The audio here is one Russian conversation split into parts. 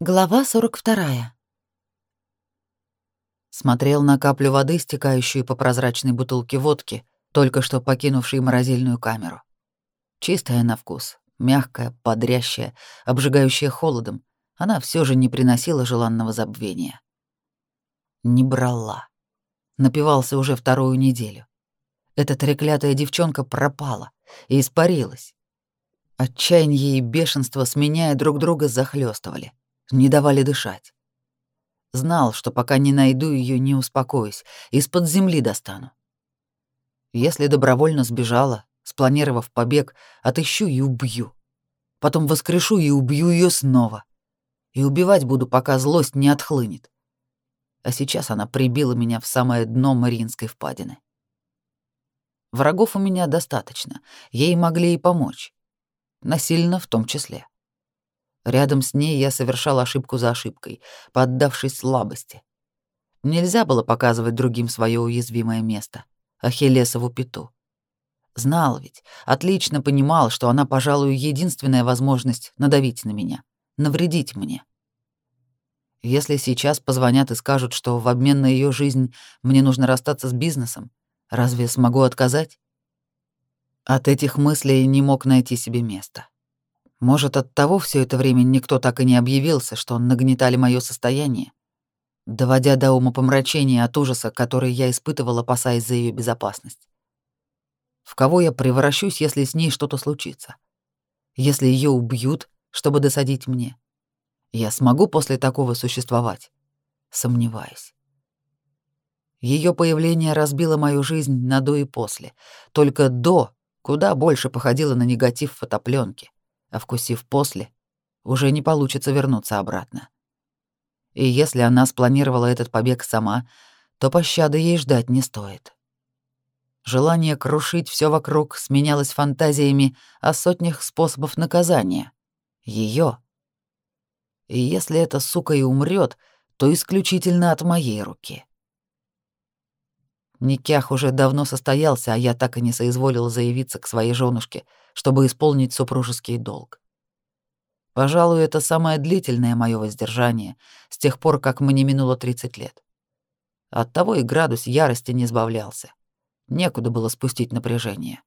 Глава 42. Смотрел на каплю воды, стекающую по прозрачной бутылке водки, только что покинувшей морозильную камеру. Чистая на вкус, мягкая, бодрящая, обжигающая холодом, она все же не приносила желанного забвения. Не брала. Напивался уже вторую неделю. Эта треклятая девчонка пропала и испарилась. Отчаяние и бешенство, сменяя друг друга, захлестывали не давали дышать. Знал, что пока не найду ее, не успокоюсь, из-под земли достану. Если добровольно сбежала, спланировав побег, отыщу и убью. Потом воскрешу и убью ее снова. И убивать буду, пока злость не отхлынет. А сейчас она прибила меня в самое дно Мариинской впадины. Врагов у меня достаточно, ей могли и помочь. Насильно в том числе. Рядом с ней я совершал ошибку за ошибкой, поддавшись слабости. Нельзя было показывать другим свое уязвимое место, Ахиллесову пяту. Знал ведь, отлично понимал, что она, пожалуй, единственная возможность надавить на меня, навредить мне. Если сейчас позвонят и скажут, что в обмен на ее жизнь мне нужно расстаться с бизнесом, разве смогу отказать? От этих мыслей не мог найти себе места. Может, от того все это время никто так и не объявился, что нагнетали мое состояние, доводя до ума помрачения от ужаса, который я испытывал, опасаясь за ее безопасность. В кого я превращусь, если с ней что-то случится? Если ее убьют, чтобы досадить мне? Я смогу после такого существовать? Сомневаюсь. Ее появление разбило мою жизнь на до и после. Только до куда больше походило на негатив фотопленки а вкусив после, уже не получится вернуться обратно. И если она спланировала этот побег сама, то пощады ей ждать не стоит. Желание крушить все вокруг сменялось фантазиями о сотнях способов наказания. Ее. И если эта сука и умрет, то исключительно от моей руки. Никях уже давно состоялся, а я так и не соизволил заявиться к своей женушке, чтобы исполнить супружеский долг. Пожалуй, это самое длительное мое воздержание с тех пор, как мне минуло 30 лет. Оттого и градус ярости не сбавлялся. Некуда было спустить напряжение.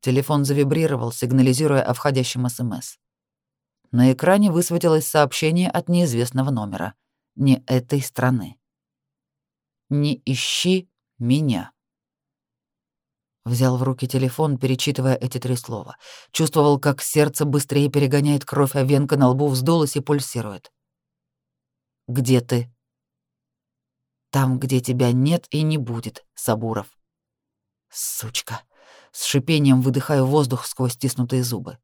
Телефон завибрировал, сигнализируя о входящем СМС. На экране высветилось сообщение от неизвестного номера, не этой страны. Не ищи меня. Взял в руки телефон, перечитывая эти три слова. Чувствовал, как сердце быстрее перегоняет кровь, а венка на лбу вздулась и пульсирует. «Где ты?» «Там, где тебя нет и не будет, Сабуров». «Сучка!» С шипением выдыхаю воздух сквозь стиснутые зубы.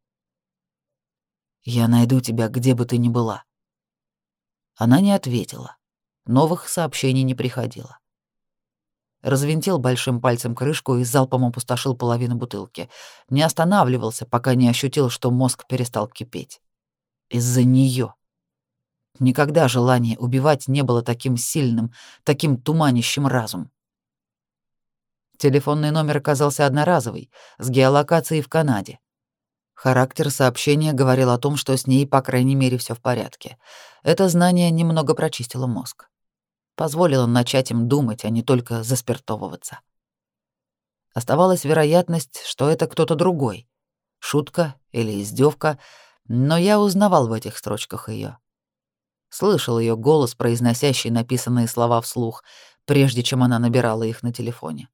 «Я найду тебя, где бы ты ни была». Она не ответила. Новых сообщений не приходило. Развинтил большим пальцем крышку и залпом опустошил половину бутылки. Не останавливался, пока не ощутил, что мозг перестал кипеть. Из-за нее. Никогда желание убивать не было таким сильным, таким туманящим разум. Телефонный номер оказался одноразовый, с геолокацией в Канаде. Характер сообщения говорил о том, что с ней, по крайней мере, все в порядке. Это знание немного прочистило мозг позволило начать им думать, а не только заспиртовываться. Оставалась вероятность, что это кто-то другой. Шутка или издевка, но я узнавал в этих строчках ее. Слышал ее голос, произносящий написанные слова вслух, прежде чем она набирала их на телефоне.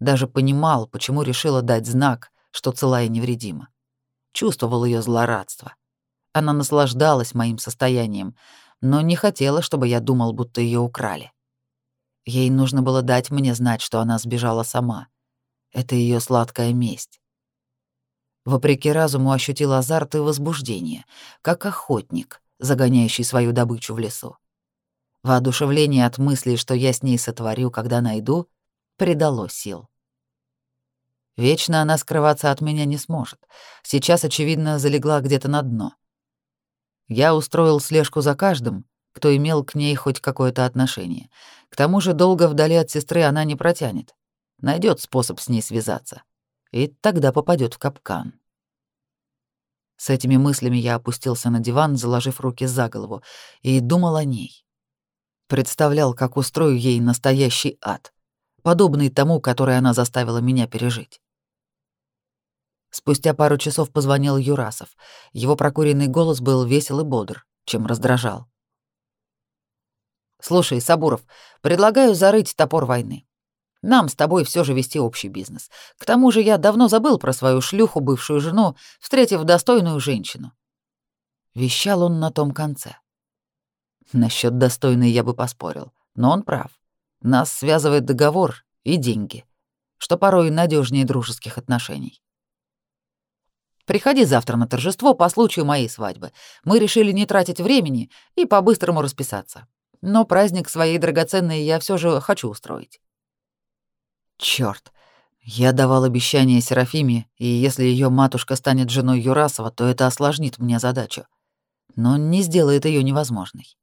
Даже понимал, почему решила дать знак, что цела и невредима. Чувствовал ее злорадство. Она наслаждалась моим состоянием, но не хотела, чтобы я думал, будто ее украли. Ей нужно было дать мне знать, что она сбежала сама. Это ее сладкая месть. Вопреки разуму ощутил азарт и возбуждение, как охотник, загоняющий свою добычу в лесу. Воодушевление от мысли, что я с ней сотворю, когда найду, придало сил. Вечно она скрываться от меня не сможет. Сейчас, очевидно, залегла где-то на дно. Я устроил слежку за каждым, кто имел к ней хоть какое-то отношение. К тому же долго вдали от сестры она не протянет. Найдет способ с ней связаться. И тогда попадет в капкан. С этими мыслями я опустился на диван, заложив руки за голову, и думал о ней. Представлял, как устрою ей настоящий ад, подобный тому, который она заставила меня пережить. Спустя пару часов позвонил Юрасов. Его прокуренный голос был весел и бодр, чем раздражал. «Слушай, Сабуров, предлагаю зарыть топор войны. Нам с тобой все же вести общий бизнес. К тому же я давно забыл про свою шлюху, бывшую жену, встретив достойную женщину. Вещал он на том конце. Насчет достойной я бы поспорил, но он прав. Нас связывает договор и деньги, что порой надежнее дружеских отношений. Приходи завтра на торжество по случаю моей свадьбы. Мы решили не тратить времени и по-быстрому расписаться. Но праздник своей драгоценной я все же хочу устроить. Черт, я давал обещание Серафиме, и если ее матушка станет женой Юрасова, то это осложнит мне задачу, но не сделает ее невозможной.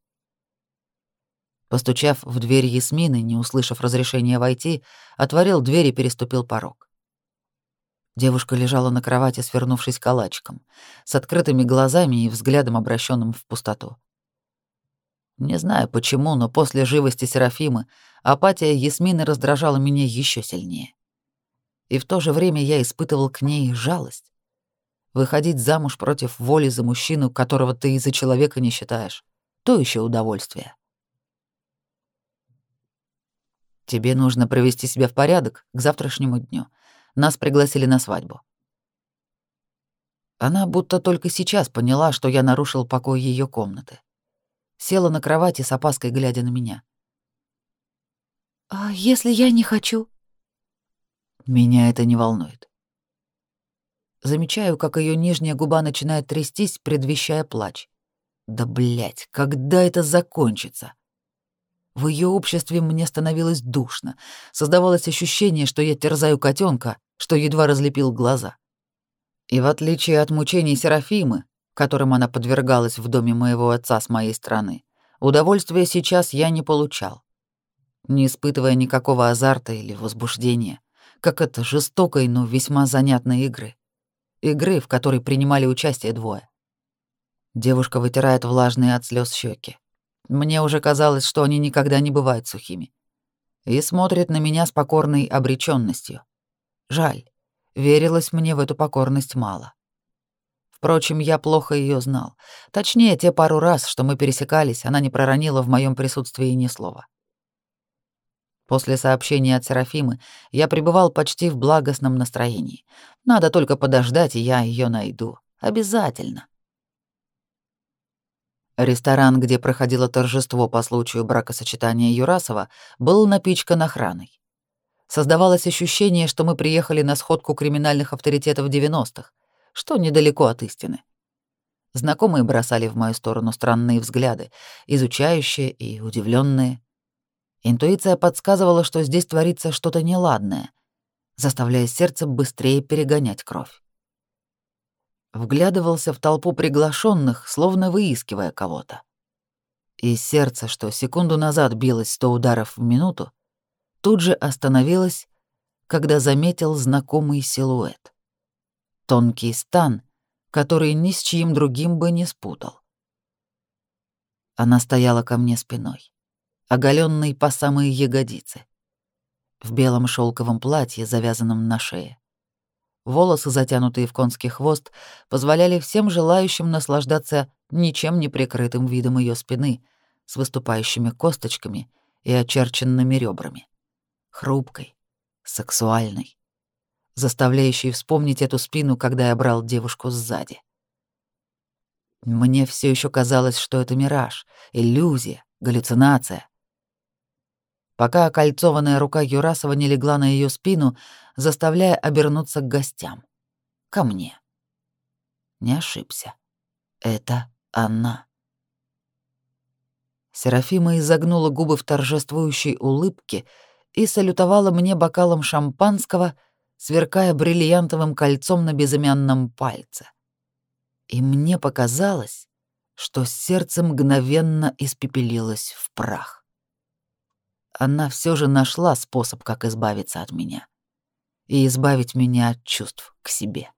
Постучав в дверь Ясмины, не услышав разрешения войти, отворил дверь и переступил порог. Девушка лежала на кровати, свернувшись калачиком, с открытыми глазами и взглядом, обращенным в пустоту. Не знаю почему, но после живости Серафимы апатия Ясмины раздражала меня еще сильнее. И в то же время я испытывал к ней жалость. Выходить замуж против воли за мужчину, которого ты из-за человека не считаешь, то еще удовольствие. Тебе нужно провести себя в порядок к завтрашнему дню. Нас пригласили на свадьбу. Она будто только сейчас поняла, что я нарушил покой ее комнаты села на кровати с опаской, глядя на меня. «А если я не хочу?» Меня это не волнует. Замечаю, как ее нижняя губа начинает трястись, предвещая плач. Да блять, когда это закончится? В ее обществе мне становилось душно. Создавалось ощущение, что я терзаю котенка, что едва разлепил глаза. И в отличие от мучений Серафимы, которым она подвергалась в доме моего отца с моей стороны, удовольствия сейчас я не получал, не испытывая никакого азарта или возбуждения, как это жестокой, но весьма занятной игры. Игры, в которой принимали участие двое. Девушка вытирает влажные от слез щеки. Мне уже казалось, что они никогда не бывают сухими. И смотрит на меня с покорной обречённостью. Жаль, верилось мне в эту покорность мало. Впрочем, я плохо ее знал. Точнее, те пару раз, что мы пересекались, она не проронила в моем присутствии ни слова. После сообщения от Серафимы я пребывал почти в благостном настроении. Надо только подождать, и я ее найду. Обязательно. Ресторан, где проходило торжество по случаю бракосочетания Юрасова, был напичкан охраной. Создавалось ощущение, что мы приехали на сходку криминальных авторитетов 90-х что недалеко от истины. Знакомые бросали в мою сторону странные взгляды, изучающие и удивленные. Интуиция подсказывала, что здесь творится что-то неладное, заставляя сердце быстрее перегонять кровь. Вглядывался в толпу приглашенных, словно выискивая кого-то. И сердце, что секунду назад билось сто ударов в минуту, тут же остановилось, когда заметил знакомый силуэт тонкий стан, который ни с чьим другим бы не спутал. Она стояла ко мне спиной, оголенной по самые ягодицы, в белом шелковом платье, завязанном на шее. Волосы, затянутые в конский хвост, позволяли всем желающим наслаждаться ничем не прикрытым видом ее спины с выступающими косточками и очерченными ребрами. Хрупкой, сексуальной, заставляющий вспомнить эту спину, когда я брал девушку сзади. Мне все еще казалось, что это мираж, иллюзия, галлюцинация. Пока окольцованная рука Юрасова не легла на ее спину, заставляя обернуться к гостям. Ко мне. Не ошибся. Это она. Серафима изогнула губы в торжествующей улыбке и салютовала мне бокалом шампанского — сверкая бриллиантовым кольцом на безымянном пальце. И мне показалось, что сердце мгновенно испепелилось в прах. Она все же нашла способ, как избавиться от меня и избавить меня от чувств к себе.